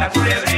apruebe.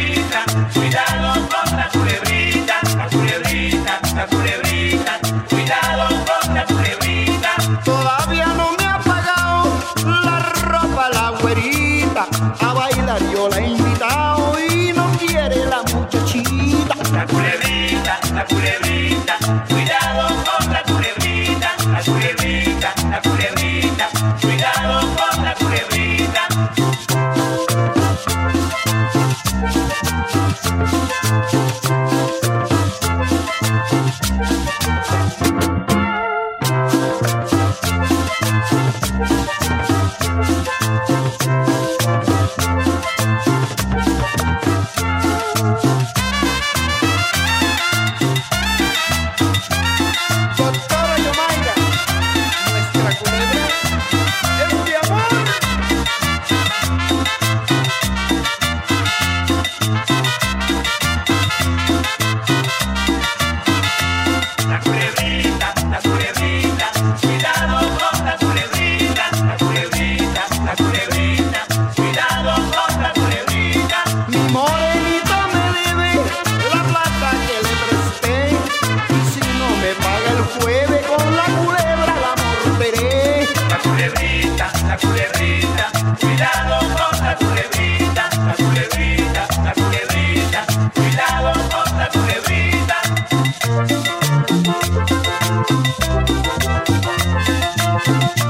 Música